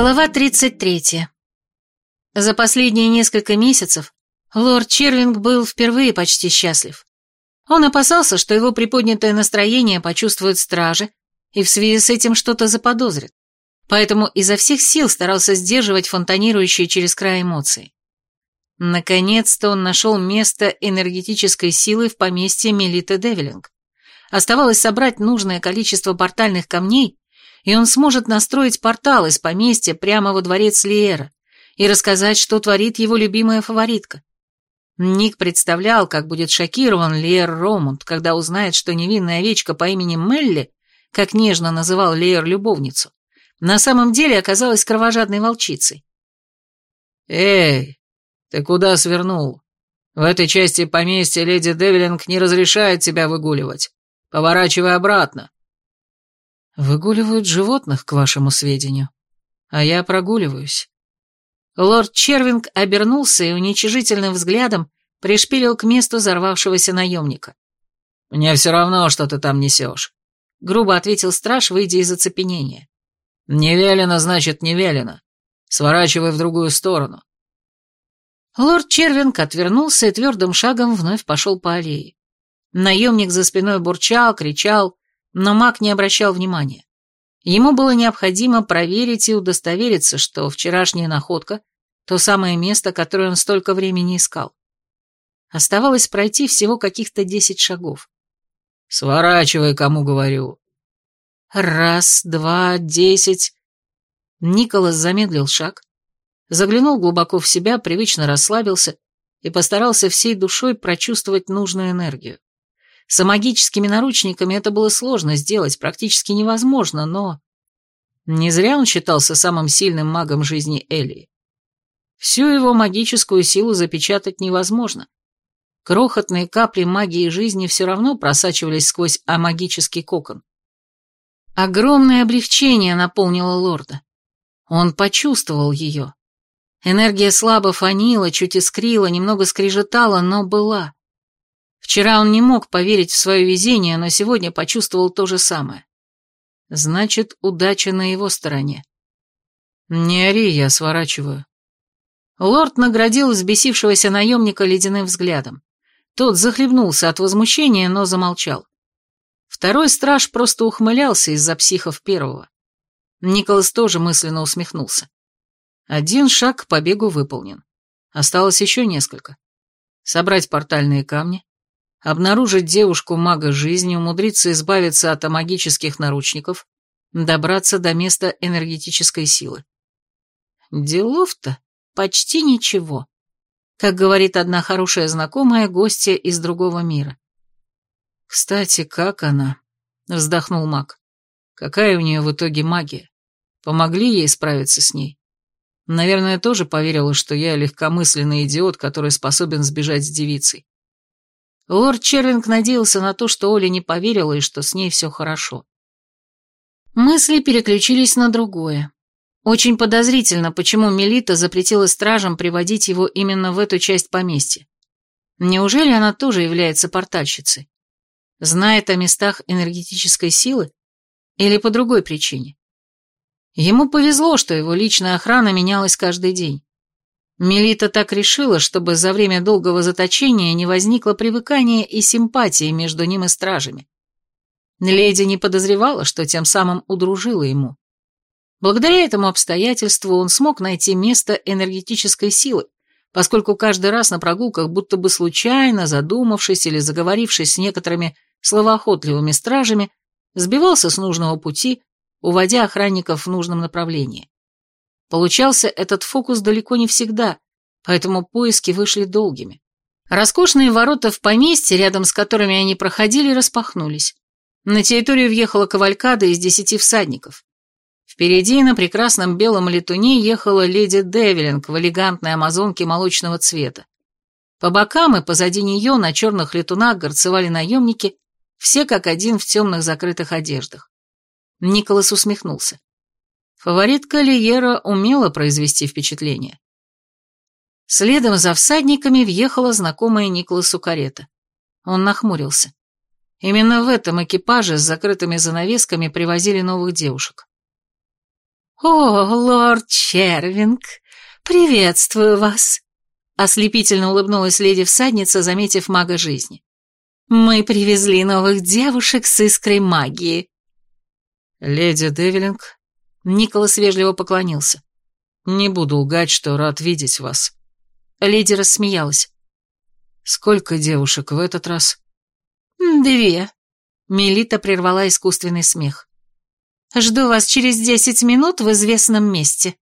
Глава 33. За последние несколько месяцев лорд Червинг был впервые почти счастлив. Он опасался, что его приподнятое настроение почувствуют стражи, и в связи с этим что-то заподозрит. Поэтому изо всех сил старался сдерживать фонтанирующие через край эмоции. Наконец-то он нашел место энергетической силы в поместье Мелиты Девилинг. Оставалось собрать нужное количество портальных камней, и он сможет настроить портал из поместья прямо во дворец Лиера и рассказать, что творит его любимая фаворитка. Ник представлял, как будет шокирован Лиер Ромунд, когда узнает, что невинная овечка по имени Мелли, как нежно называл Лиер любовницу, на самом деле оказалась кровожадной волчицей. «Эй, ты куда свернул? В этой части поместья леди Девилинг не разрешает тебя выгуливать. Поворачивай обратно». «Выгуливают животных, к вашему сведению. А я прогуливаюсь. Лорд Червинг обернулся и уничижительным взглядом пришпилил к месту взорвавшегося наемника. «Мне все равно, что ты там несешь», — грубо ответил страж, выйдя из оцепенения. «Не велено, значит, не велено. Сворачивай в другую сторону». Лорд Червинг отвернулся и твердым шагом вновь пошел по аллее. Наемник за спиной бурчал, кричал, но маг не обращал внимания. Ему было необходимо проверить и удостовериться, что вчерашняя находка то самое место, которое он столько времени искал. Оставалось пройти всего каких-то десять шагов. «Сворачивай, кому говорю». Раз, два, десять. Николас замедлил шаг, заглянул глубоко в себя, привычно расслабился и постарался всей душой прочувствовать нужную энергию. С магическими наручниками это было сложно сделать, практически невозможно, но... Не зря он считался самым сильным магом жизни Элии. Всю его магическую силу запечатать невозможно. Крохотные капли магии жизни все равно просачивались сквозь амагический кокон. Огромное облегчение наполнило лорда. Он почувствовал ее. Энергия слабо фанила, чуть искрила, немного скрежетала, но была. Вчера он не мог поверить в свое везение, но сегодня почувствовал то же самое. Значит, удача на его стороне. «Не ори, я сворачиваю», Лорд наградил взбесившегося наемника ледяным взглядом. Тот захлебнулся от возмущения, но замолчал. Второй страж просто ухмылялся из-за психов первого. Николас тоже мысленно усмехнулся. Один шаг к побегу выполнен. Осталось еще несколько. Собрать портальные камни, обнаружить девушку-мага жизни, умудриться избавиться от амагических наручников, добраться до места энергетической силы. Делов-то почти ничего. Как говорит одна хорошая знакомая, гостья из другого мира. «Кстати, как она?» — вздохнул маг. «Какая у нее в итоге магия? Помогли ей справиться с ней?» Наверное, тоже поверила, что я легкомысленный идиот, который способен сбежать с девицей. Лорд Червинг надеялся на то, что Оля не поверила и что с ней все хорошо. Мысли переключились на другое. Очень подозрительно, почему Мелита запретила стражам приводить его именно в эту часть поместья. Неужели она тоже является портальщицей? Знает о местах энергетической силы? Или по другой причине? Ему повезло, что его личная охрана менялась каждый день. Мелита так решила, чтобы за время долгого заточения не возникло привыкания и симпатии между ним и стражами. Леди не подозревала, что тем самым удружила ему. Благодаря этому обстоятельству он смог найти место энергетической силы, поскольку каждый раз на прогулках, будто бы случайно, задумавшись или заговорившись с некоторыми словоохотливыми стражами, сбивался с нужного пути, уводя охранников в нужном направлении. Получался этот фокус далеко не всегда, поэтому поиски вышли долгими. Роскошные ворота в поместье, рядом с которыми они проходили, распахнулись. На территорию въехала кавалькада из десяти всадников. Впереди на прекрасном белом летуне ехала леди Девилинг в элегантной амазонке молочного цвета. По бокам и позади нее на черных летунах горцевали наемники, все как один в темных закрытых одеждах. Николас усмехнулся. Фаворитка Лиера умела произвести впечатление. Следом за всадниками въехала знакомая Николасу карета. Он нахмурился. Именно в этом экипаже с закрытыми занавесками привозили новых девушек. «О, лорд Червинг, приветствую вас!» Ослепительно улыбнулась леди-всадница, заметив мага жизни. «Мы привезли новых девушек с искрой магии». «Леди Девилинг», — Николас вежливо поклонился. «Не буду лгать, что рад видеть вас». Леди рассмеялась. «Сколько девушек в этот раз?» «Две», — Мелита прервала искусственный смех. «Жду вас через десять минут в известном месте».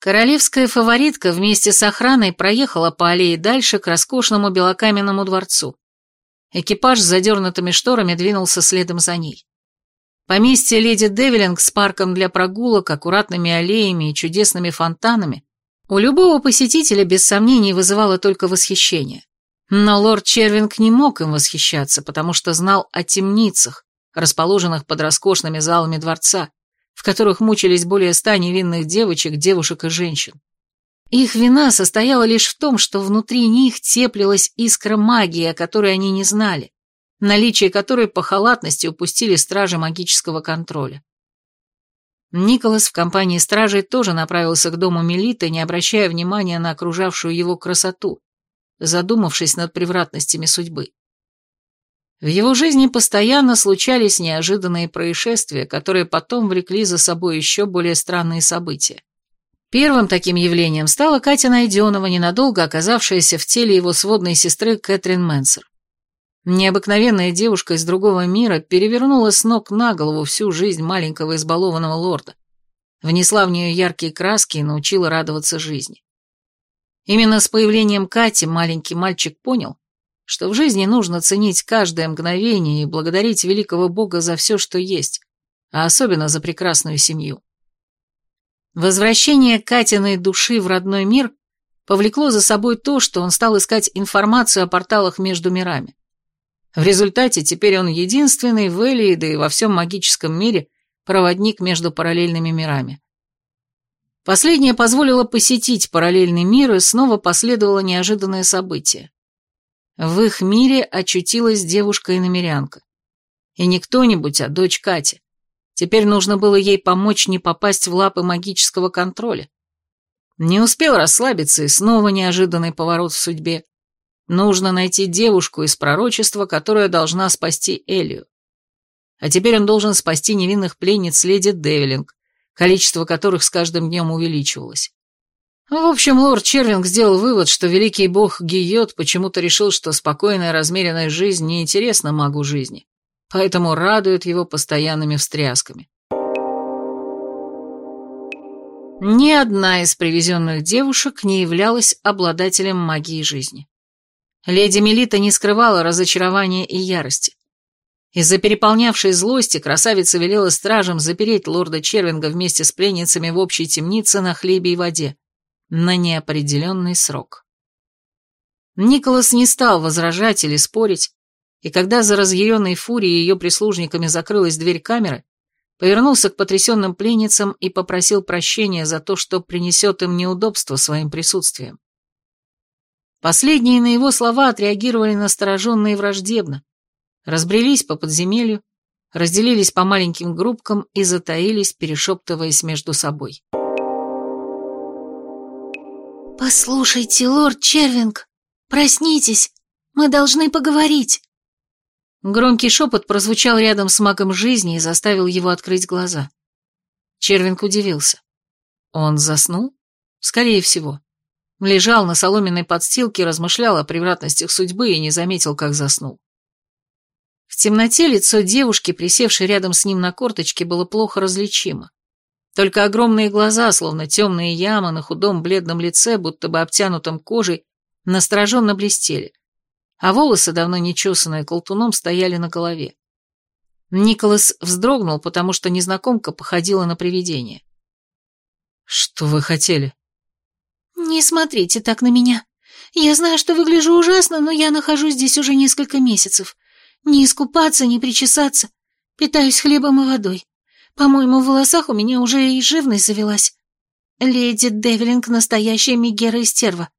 Королевская фаворитка вместе с охраной проехала по аллее дальше к роскошному белокаменному дворцу. Экипаж с задернутыми шторами двинулся следом за ней. Поместье леди Девилинг с парком для прогулок, аккуратными аллеями и чудесными фонтанами у любого посетителя без сомнений вызывало только восхищение. Но лорд Червинг не мог им восхищаться, потому что знал о темницах, расположенных под роскошными залами дворца, в которых мучились более ста невинных девочек, девушек и женщин. Их вина состояла лишь в том, что внутри них теплилась искра магии, о которой они не знали, наличие которой по халатности упустили стражи магического контроля. Николас в компании стражей тоже направился к дому Мелиты, не обращая внимания на окружавшую его красоту, задумавшись над превратностями судьбы. В его жизни постоянно случались неожиданные происшествия, которые потом влекли за собой еще более странные события. Первым таким явлением стала Катя Найденова, ненадолго оказавшаяся в теле его сводной сестры Кэтрин Мэнсер. Необыкновенная девушка из другого мира перевернула с ног на голову всю жизнь маленького избалованного лорда, внесла в нее яркие краски и научила радоваться жизни. Именно с появлением Кати маленький мальчик понял, что в жизни нужно ценить каждое мгновение и благодарить великого Бога за все, что есть, а особенно за прекрасную семью. Возвращение Катиной души в родной мир повлекло за собой то, что он стал искать информацию о порталах между мирами. В результате теперь он единственный в Элии, да и во всем магическом мире, проводник между параллельными мирами. Последнее позволило посетить параллельный мир, и снова последовало неожиданное событие. В их мире очутилась девушка-иномерянка. И не кто-нибудь, а дочь Кати. Теперь нужно было ей помочь не попасть в лапы магического контроля. Не успел расслабиться, и снова неожиданный поворот в судьбе. Нужно найти девушку из пророчества, которая должна спасти Элию. А теперь он должен спасти невинных пленниц леди Девилинг, количество которых с каждым днем увеличивалось. В общем, лорд Червинг сделал вывод, что великий бог Гийот почему-то решил, что спокойная размеренная жизнь неинтересна магу жизни поэтому радует его постоянными встрясками. Ни одна из привезенных девушек не являлась обладателем магии жизни. Леди Мелита не скрывала разочарования и ярости. Из-за переполнявшей злости красавица велела стражам запереть лорда Червинга вместе с пленницами в общей темнице на хлебе и воде на неопределенный срок. Николас не стал возражать или спорить, и когда за разъяренной фурией ее прислужниками закрылась дверь камеры, повернулся к потрясенным пленницам и попросил прощения за то, что принесет им неудобство своим присутствием. Последние на его слова отреагировали настороженно и враждебно, разбрелись по подземелью, разделились по маленьким группкам и затаились, перешептываясь между собой. «Послушайте, лорд Червинг, проснитесь, мы должны поговорить!» Громкий шепот прозвучал рядом с магом жизни и заставил его открыть глаза. Червинг удивился. Он заснул? Скорее всего. Лежал на соломенной подстилке, размышлял о превратностях судьбы и не заметил, как заснул. В темноте лицо девушки, присевшей рядом с ним на корточке, было плохо различимо. Только огромные глаза, словно темные ямы на худом бледном лице, будто бы обтянутом кожей, настороженно блестели а волосы, давно не чесанные колтуном, стояли на голове. Николас вздрогнул, потому что незнакомка походила на привидение. «Что вы хотели?» «Не смотрите так на меня. Я знаю, что выгляжу ужасно, но я нахожусь здесь уже несколько месяцев. Не искупаться, не причесаться. Питаюсь хлебом и водой. По-моему, в волосах у меня уже и живность завелась. Леди Девилинг — настоящая Мегера и стерва».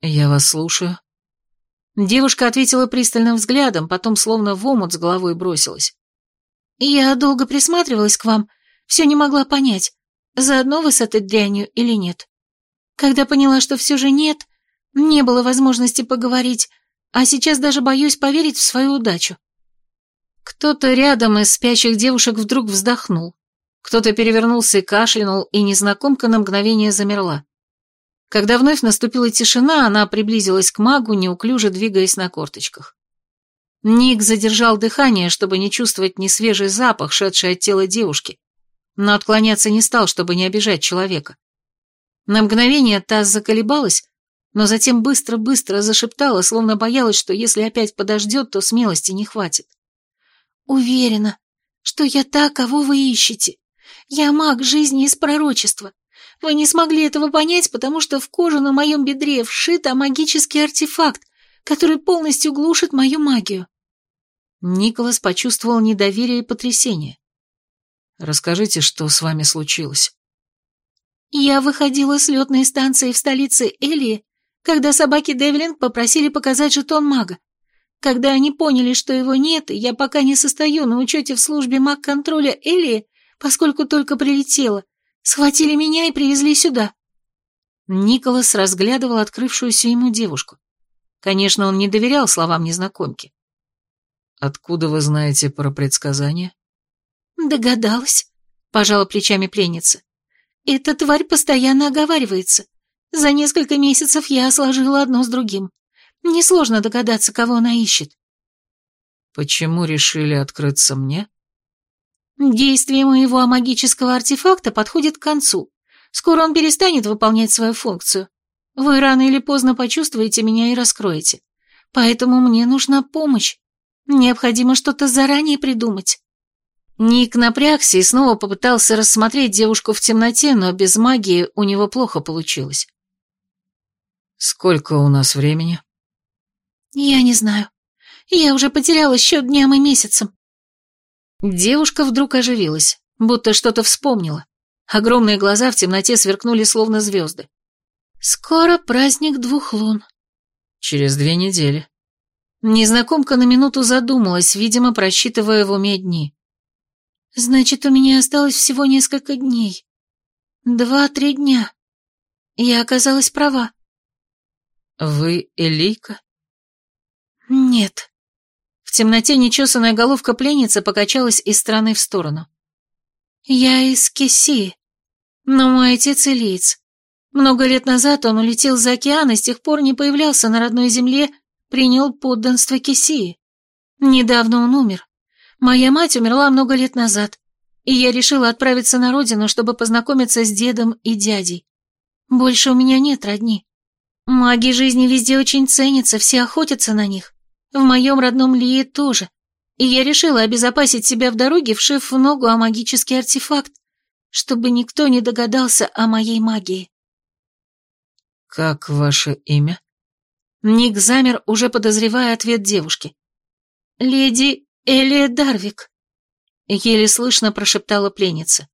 «Я вас слушаю», Девушка ответила пристальным взглядом, потом словно в омут с головой бросилась. «Я долго присматривалась к вам, все не могла понять, заодно вы с этой дрянью или нет. Когда поняла, что все же нет, не было возможности поговорить, а сейчас даже боюсь поверить в свою удачу. Кто-то рядом из спящих девушек вдруг вздохнул. Кто-то перевернулся и кашлянул, и незнакомка на мгновение замерла. Когда вновь наступила тишина, она приблизилась к магу, неуклюже двигаясь на корточках. Ник задержал дыхание, чтобы не чувствовать ни свежий запах, шедший от тела девушки, но отклоняться не стал, чтобы не обижать человека. На мгновение та заколебалась, но затем быстро-быстро зашептала, словно боялась, что если опять подождет, то смелости не хватит. «Уверена, что я та, кого вы ищете. Я маг жизни из пророчества. Вы не смогли этого понять, потому что в кожу на моем бедре вшит магический артефакт, который полностью глушит мою магию. Николас почувствовал недоверие и потрясение. «Расскажите, что с вами случилось?» «Я выходила с летной станции в столице Элии, когда собаки Девлинг попросили показать жетон мага. Когда они поняли, что его нет, и я пока не состою на учете в службе маг-контроля Элии, поскольку только прилетела, схватили меня и привезли сюда». Николас разглядывал открывшуюся ему девушку. Конечно, он не доверял словам незнакомки. «Откуда вы знаете про предсказания?» «Догадалась», — пожала плечами пленница. «Эта тварь постоянно оговаривается. За несколько месяцев я сложила одно с другим. Несложно догадаться, кого она ищет». «Почему решили открыться мне?» «Действие моего магического артефакта подходит к концу. Скоро он перестанет выполнять свою функцию. Вы рано или поздно почувствуете меня и раскроете. Поэтому мне нужна помощь. Необходимо что-то заранее придумать. Ник напрягся и снова попытался рассмотреть девушку в темноте, но без магии у него плохо получилось. «Сколько у нас времени?» «Я не знаю. Я уже потеряла счет дням и месяцам». Девушка вдруг оживилась, будто что-то вспомнила. Огромные глаза в темноте сверкнули, словно звезды. «Скоро праздник двух лун». «Через две недели». Незнакомка на минуту задумалась, видимо, просчитывая в уме дни. «Значит, у меня осталось всего несколько дней. Два-три дня. Я оказалась права». «Вы Элейка?» «Нет». В темноте нечесанная головка пленницы покачалась из стороны в сторону. «Я из Кеси, но мой отец Илиец. Много лет назад он улетел за океан и с тех пор не появлялся на родной земле принял подданство Кисии. Недавно он умер. Моя мать умерла много лет назад, и я решила отправиться на родину, чтобы познакомиться с дедом и дядей. Больше у меня нет родни. Маги жизни везде очень ценятся, все охотятся на них. В моем родном Лие тоже. И я решила обезопасить себя в дороге, вшив в ногу о магический артефакт, чтобы никто не догадался о моей магии. «Как ваше имя?» Ник замер, уже подозревая ответ девушки. «Леди Элия Дарвик», — еле слышно прошептала пленница.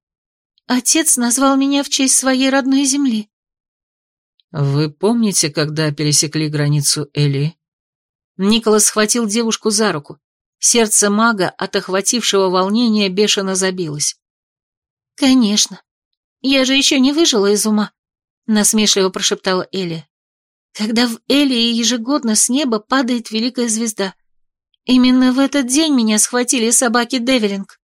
«Отец назвал меня в честь своей родной земли». «Вы помните, когда пересекли границу Элии?» Николас схватил девушку за руку. Сердце мага от охватившего волнения бешено забилось. «Конечно. Я же еще не выжила из ума», — насмешливо прошептала Элия когда в Элии ежегодно с неба падает великая звезда. Именно в этот день меня схватили собаки Девелинг.